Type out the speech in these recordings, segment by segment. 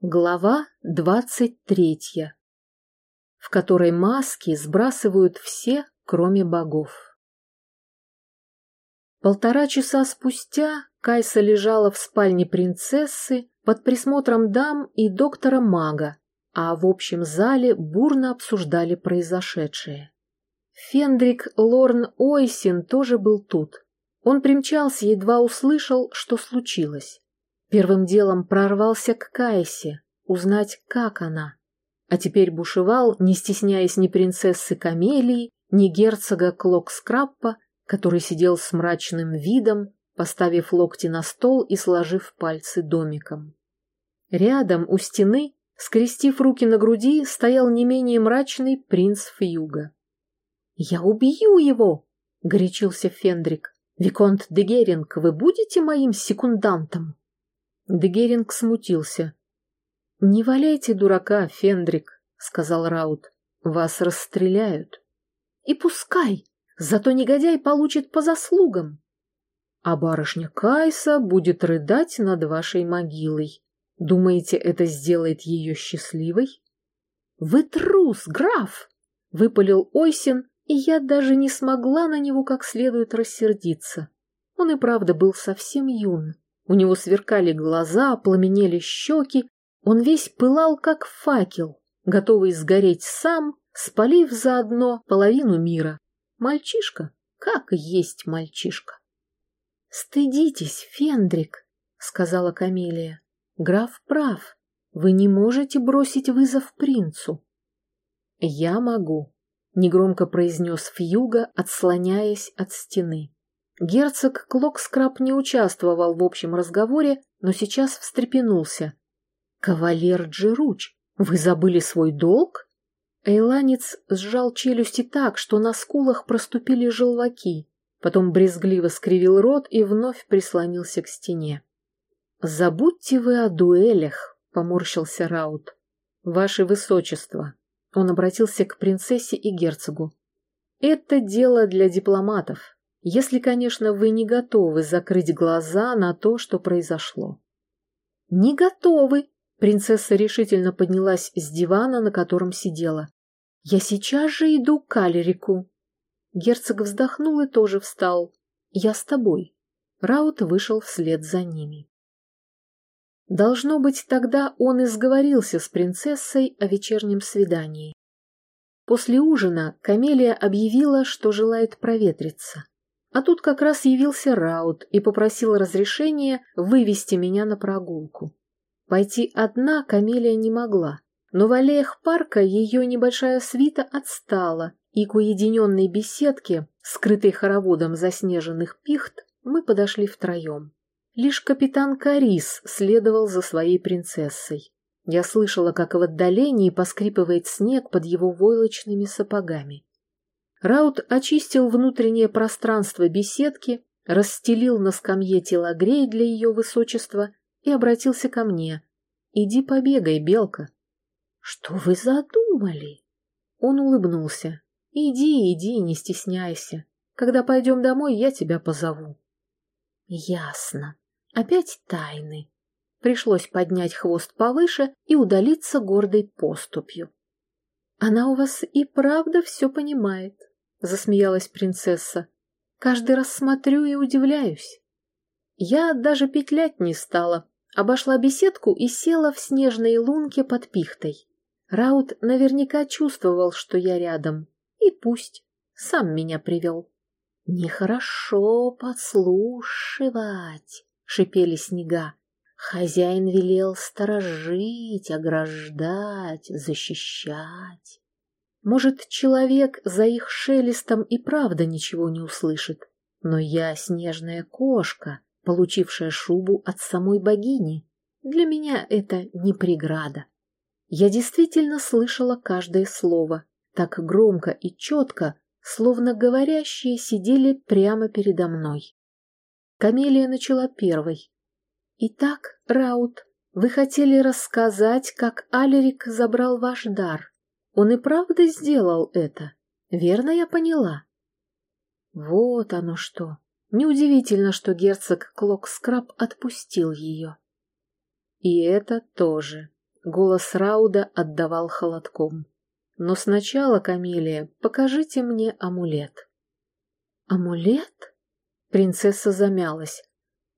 Глава двадцать третья, в которой маски сбрасывают все, кроме богов. Полтора часа спустя Кайса лежала в спальне принцессы под присмотром дам и доктора-мага, а в общем зале бурно обсуждали произошедшее. Фендрик Лорн Ойсин тоже был тут. Он примчался, едва услышал, что случилось. Первым делом прорвался к Кайсе, узнать, как она. А теперь бушевал, не стесняясь ни принцессы Камелии, ни герцога Клокскраппа, который сидел с мрачным видом, поставив локти на стол и сложив пальцы домиком. Рядом, у стены, скрестив руки на груди, стоял не менее мрачный принц Фьюга. «Я убью его!» — горячился Фендрик. «Виконт де Геринг, вы будете моим секундантом?» Дегеринг смутился. «Не валяйте дурака, Фендрик», — сказал Раут. «Вас расстреляют». «И пускай, зато негодяй получит по заслугам». «А барышня Кайса будет рыдать над вашей могилой. Думаете, это сделает ее счастливой?» «Вы трус, граф!» — выпалил Ойсин, и я даже не смогла на него как следует рассердиться. Он и правда был совсем юн. У него сверкали глаза, пламенели щеки, он весь пылал, как факел, готовый сгореть сам, спалив заодно половину мира. Мальчишка, как есть мальчишка. «Стыдитесь, Фендрик», — сказала Камелия. «Граф прав. Вы не можете бросить вызов принцу». «Я могу», — негромко произнес Фьюга, отслоняясь от стены. Герцог Клокскраб не участвовал в общем разговоре, но сейчас встрепенулся. «Кавалер Джеруч, вы забыли свой долг?» Эйланец сжал челюсти так, что на скулах проступили желваки, потом брезгливо скривил рот и вновь прислонился к стене. «Забудьте вы о дуэлях», — поморщился Раут. «Ваше высочество», — он обратился к принцессе и герцогу. «Это дело для дипломатов. Если, конечно, вы не готовы закрыть глаза на то, что произошло. Не готовы. Принцесса решительно поднялась с дивана, на котором сидела. Я сейчас же иду к Калерику. Герцог вздохнул и тоже встал. Я с тобой. Раут вышел вслед за ними. Должно быть, тогда он и сговорился с принцессой о вечернем свидании. После ужина Камелия объявила, что желает проветриться. А тут как раз явился Раут и попросил разрешения вывести меня на прогулку. Пойти одна Камелия не могла, но в аллеях парка ее небольшая свита отстала, и к уединенной беседке, скрытой хороводом заснеженных пихт, мы подошли втроем. Лишь капитан Карис следовал за своей принцессой. Я слышала, как в отдалении поскрипывает снег под его войлочными сапогами. Раут очистил внутреннее пространство беседки, расстелил на скамье телогрей для ее высочества и обратился ко мне. «Иди побегай, белка». «Что вы задумали?» Он улыбнулся. «Иди, иди, не стесняйся. Когда пойдем домой, я тебя позову». «Ясно. Опять тайны». Пришлось поднять хвост повыше и удалиться гордой поступью. «Она у вас и правда все понимает», — засмеялась принцесса. «Каждый раз смотрю и удивляюсь. Я даже петлять не стала, обошла беседку и села в снежной лунке под пихтой. Раут наверняка чувствовал, что я рядом. И пусть. Сам меня привел. «Нехорошо подслушивать», — шипели снега. Хозяин велел сторожить, ограждать, защищать. Может, человек за их шелестом и правда ничего не услышит, но я снежная кошка, получившая шубу от самой богини. Для меня это не преграда. Я действительно слышала каждое слово, так громко и четко, словно говорящие сидели прямо передо мной. Камелия начала первой. «Итак, Раут, вы хотели рассказать, как Алерик забрал ваш дар?» Он и правда сделал это. Верно я поняла? Вот оно что. Неудивительно, что герцог Клокскраб отпустил ее. И это тоже. Голос Рауда отдавал холодком. Но сначала, Камелия, покажите мне амулет. Амулет? Принцесса замялась.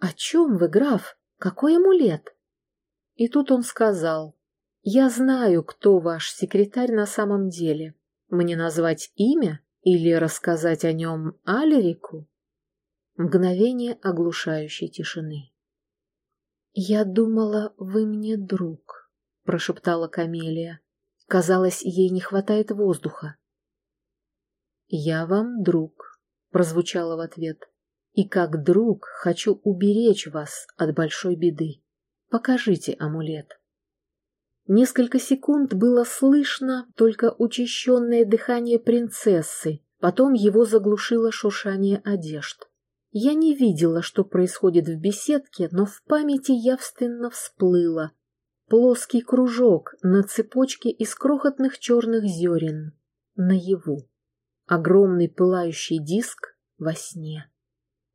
О чем вы, граф? Какой амулет? И тут он сказал. Я знаю, кто ваш секретарь на самом деле. Мне назвать имя или рассказать о нем Алерику? Мгновение оглушающей тишины. «Я думала, вы мне друг», — прошептала Камелия. Казалось, ей не хватает воздуха. «Я вам друг», — прозвучало в ответ. «И как друг хочу уберечь вас от большой беды. Покажите амулет». Несколько секунд было слышно только учащенное дыхание принцессы, потом его заглушило шуршание одежд. Я не видела, что происходит в беседке, но в памяти явственно всплыло. Плоский кружок на цепочке из крохотных черных зерен. Наяву. Огромный пылающий диск во сне.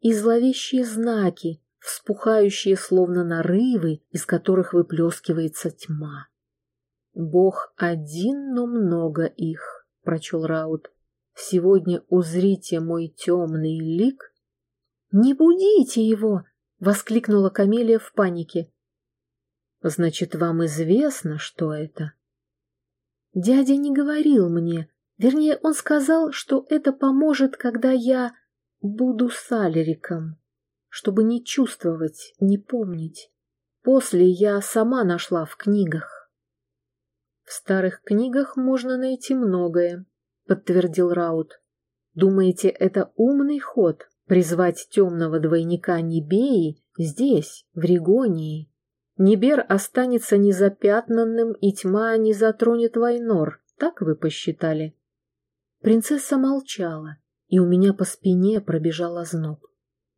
И зловещие знаки, вспухающие словно нарывы, из которых выплескивается тьма. «Бог один, но много их», — прочел Раут. «Сегодня узрите мой темный лик». «Не будите его!» — воскликнула Камелия в панике. «Значит, вам известно, что это?» «Дядя не говорил мне. Вернее, он сказал, что это поможет, когда я буду с Алериком, чтобы не чувствовать, не помнить. После я сама нашла в книгах». В старых книгах можно найти многое, подтвердил Раут. Думаете, это умный ход призвать темного двойника Небеи здесь, в Регонии? Небер останется незапятнанным, и тьма не затронет Вайнор, так вы посчитали? Принцесса молчала, и у меня по спине пробежал озноб.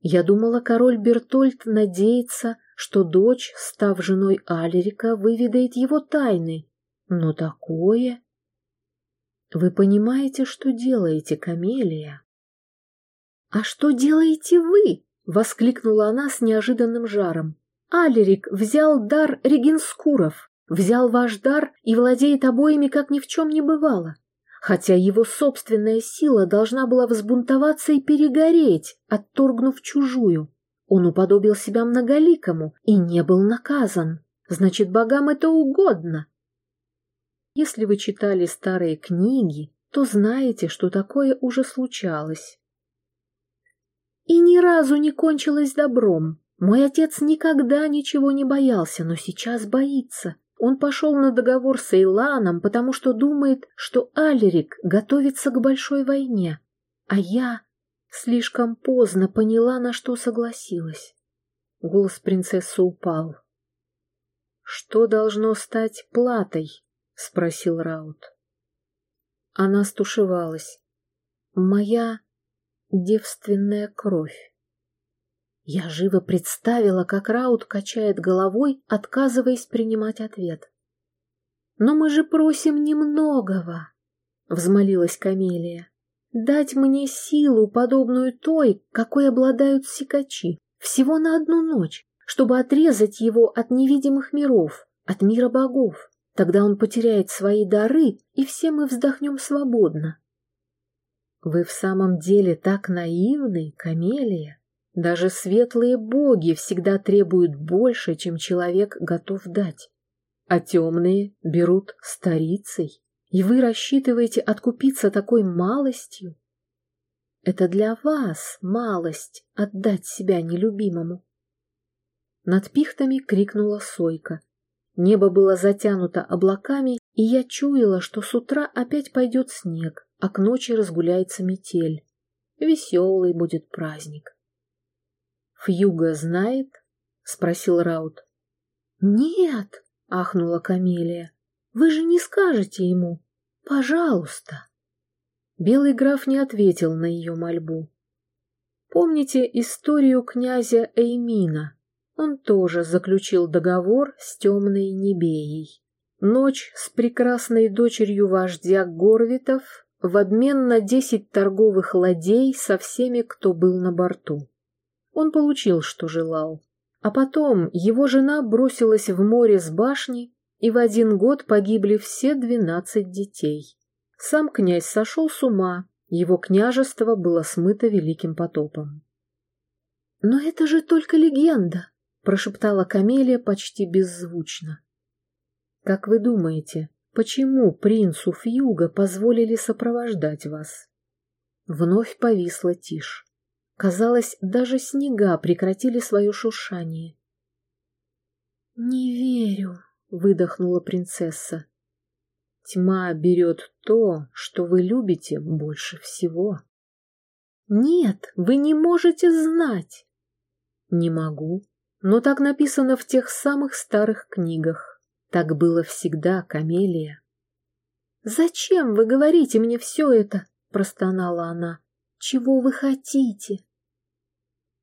Я думала, король Бертольд надеется, что дочь, став женой Алерика, выведает его тайны, но такое... Вы понимаете, что делаете, Камелия? А что делаете вы? Воскликнула она с неожиданным жаром. Алерик взял дар Регенскуров, взял ваш дар и владеет обоими, как ни в чем не бывало. Хотя его собственная сила должна была взбунтоваться и перегореть, отторгнув чужую. Он уподобил себя многоликому и не был наказан. Значит, богам это угодно. Если вы читали старые книги, то знаете, что такое уже случалось. И ни разу не кончилось добром. Мой отец никогда ничего не боялся, но сейчас боится. Он пошел на договор с Эйланом, потому что думает, что Алерик готовится к большой войне. А я слишком поздно поняла, на что согласилась. Голос принцессы упал. Что должно стать платой — спросил Раут. Она стушевалась. «Моя девственная кровь». Я живо представила, как Раут качает головой, отказываясь принимать ответ. «Но мы же просим немногого», — взмолилась Камелия. «Дать мне силу, подобную той, какой обладают сикачи, всего на одну ночь, чтобы отрезать его от невидимых миров, от мира богов. Тогда он потеряет свои дары, и все мы вздохнем свободно. Вы в самом деле так наивны, Камелия. Даже светлые боги всегда требуют больше, чем человек готов дать. А темные берут старицей. И вы рассчитываете откупиться такой малостью? Это для вас малость отдать себя нелюбимому. Над пихтами крикнула сойка. Небо было затянуто облаками, и я чуяла, что с утра опять пойдет снег, а к ночи разгуляется метель. Веселый будет праздник. «Фьюга знает?» — спросил Раут. «Нет!» — ахнула Камелия. «Вы же не скажете ему! Пожалуйста!» Белый граф не ответил на ее мольбу. «Помните историю князя Эймина?» Он тоже заключил договор с темной Небеей. Ночь с прекрасной дочерью вождя Горвитов в обмен на десять торговых ладей со всеми, кто был на борту. Он получил, что желал. А потом его жена бросилась в море с башни, и в один год погибли все двенадцать детей. Сам князь сошел с ума, его княжество было смыто великим потопом. «Но это же только легенда!» — прошептала Камелия почти беззвучно. «Как вы думаете, почему принцу Фьюга позволили сопровождать вас?» Вновь повисла тишь. Казалось, даже снега прекратили свое шуршание. «Не верю», — выдохнула принцесса. «Тьма берет то, что вы любите больше всего». «Нет, вы не можете знать». «Не могу, но так написано в тех самых старых книгах. Так было всегда, Камелия». «Зачем вы говорите мне все это?» — простонала она. «Чего вы хотите?»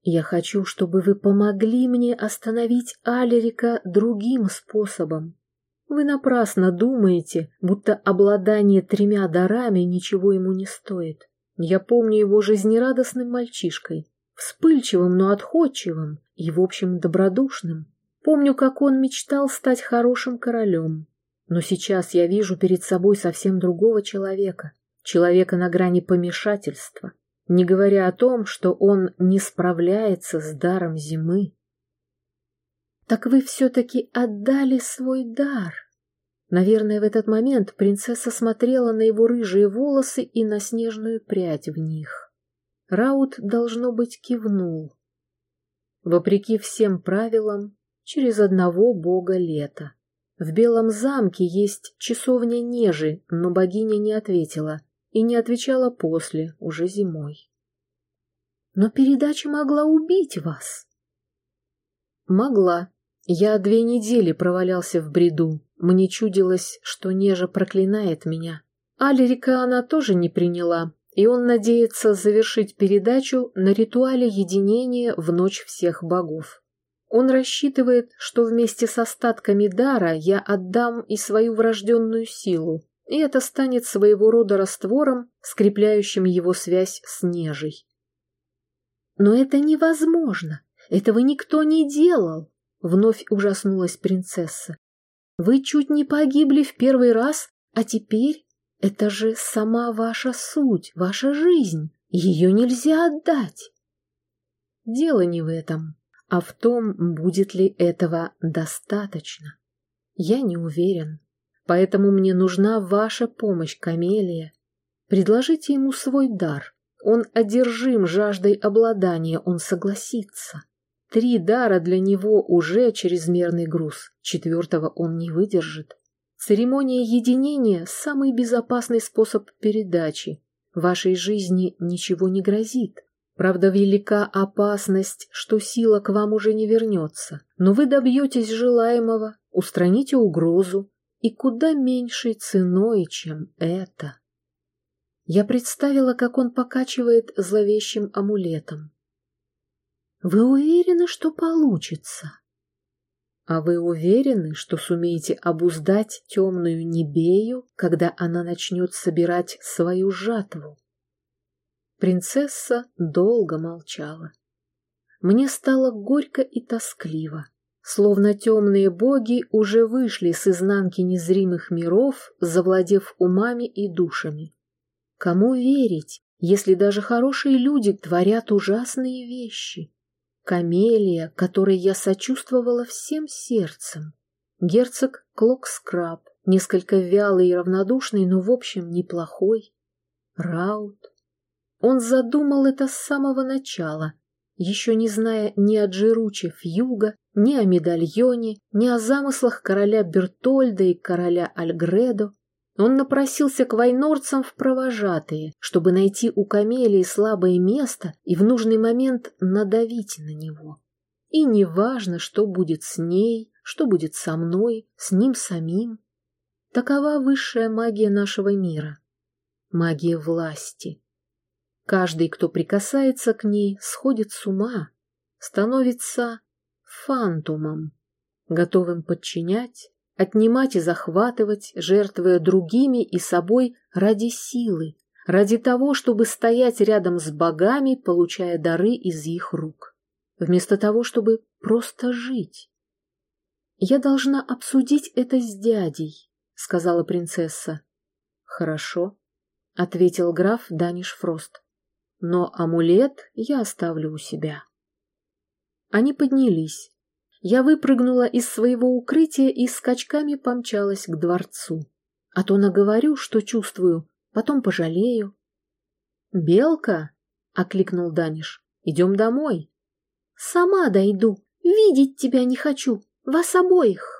Я хочу, чтобы вы помогли мне остановить Алерика другим способом. Вы напрасно думаете, будто обладание тремя дарами ничего ему не стоит. Я помню его жизнерадостным мальчишкой, вспыльчивым, но отходчивым и, в общем, добродушным. Помню, как он мечтал стать хорошим королем. Но сейчас я вижу перед собой совсем другого человека, человека на грани помешательства, не говоря о том, что он не справляется с даром зимы. «Так вы все-таки отдали свой дар!» Наверное, в этот момент принцесса смотрела на его рыжие волосы и на снежную прядь в них. Раут, должно быть, кивнул. Вопреки всем правилам, через одного бога лета. В Белом замке есть часовня Нежи, но богиня не ответила и не отвечала после, уже зимой. Но передача могла убить вас. Могла. Я две недели провалялся в бреду. Мне чудилось, что Нежа проклинает меня. Алерика она тоже не приняла, и он надеется завершить передачу на ритуале единения в ночь всех богов. Он рассчитывает, что вместе с остатками дара я отдам и свою врожденную силу, и это станет своего рода раствором, скрепляющим его связь с нежей. Но это невозможно, этого никто не делал, вновь ужаснулась принцесса. Вы чуть не погибли в первый раз, а теперь это же сама ваша суть, ваша жизнь, ее нельзя отдать. Дело не в этом, а в том, будет ли этого достаточно. Я не уверен. Поэтому мне нужна ваша помощь, Камелия. Предложите ему свой дар. Он одержим жаждой обладания, он согласится. Три дара для него уже чрезмерный груз, четвертого он не выдержит. Церемония единения – самый безопасный способ передачи. Вашей жизни ничего не грозит. Правда, велика опасность, что сила к вам уже не вернется. Но вы добьетесь желаемого, устраните угрозу, и куда меньшей ценой, чем это. Я представила, как он покачивает зловещим амулетом. «Вы уверены, что получится?» «А вы уверены, что сумеете обуздать темную Небею, когда она начнет собирать свою жатву?» Принцесса долго молчала. Мне стало горько и тоскливо словно темные боги уже вышли с изнанки незримых миров, завладев умами и душами. Кому верить, если даже хорошие люди творят ужасные вещи? Камелия, которой я сочувствовала всем сердцем. Герцог Клокскраб, несколько вялый и равнодушный, но в общем неплохой. Раут. Он задумал это с самого начала, еще не зная ни о Джеруче Фьюга, ни о медальоне, ни о замыслах короля Бертольда и короля Альгредо. Он напросился к войнорцам в провожатые, чтобы найти у Камелии слабое место и в нужный момент надавить на него. И неважно, что будет с ней, что будет со мной, с ним самим. Такова высшая магия нашего мира. Магия власти. Каждый, кто прикасается к ней, сходит с ума, становится фантумом, готовым подчинять, отнимать и захватывать, жертвуя другими и собой ради силы, ради того, чтобы стоять рядом с богами, получая дары из их рук, вместо того, чтобы просто жить. Я должна обсудить это с дядей, сказала принцесса. Хорошо, ответил граф Даниш Фрост. Но амулет я оставлю у себя. Они поднялись. Я выпрыгнула из своего укрытия и скачками помчалась к дворцу. А то наговорю, что чувствую, потом пожалею. «Белка!» — окликнул Даниш. «Идем домой». «Сама дойду. Видеть тебя не хочу. Вас обоих».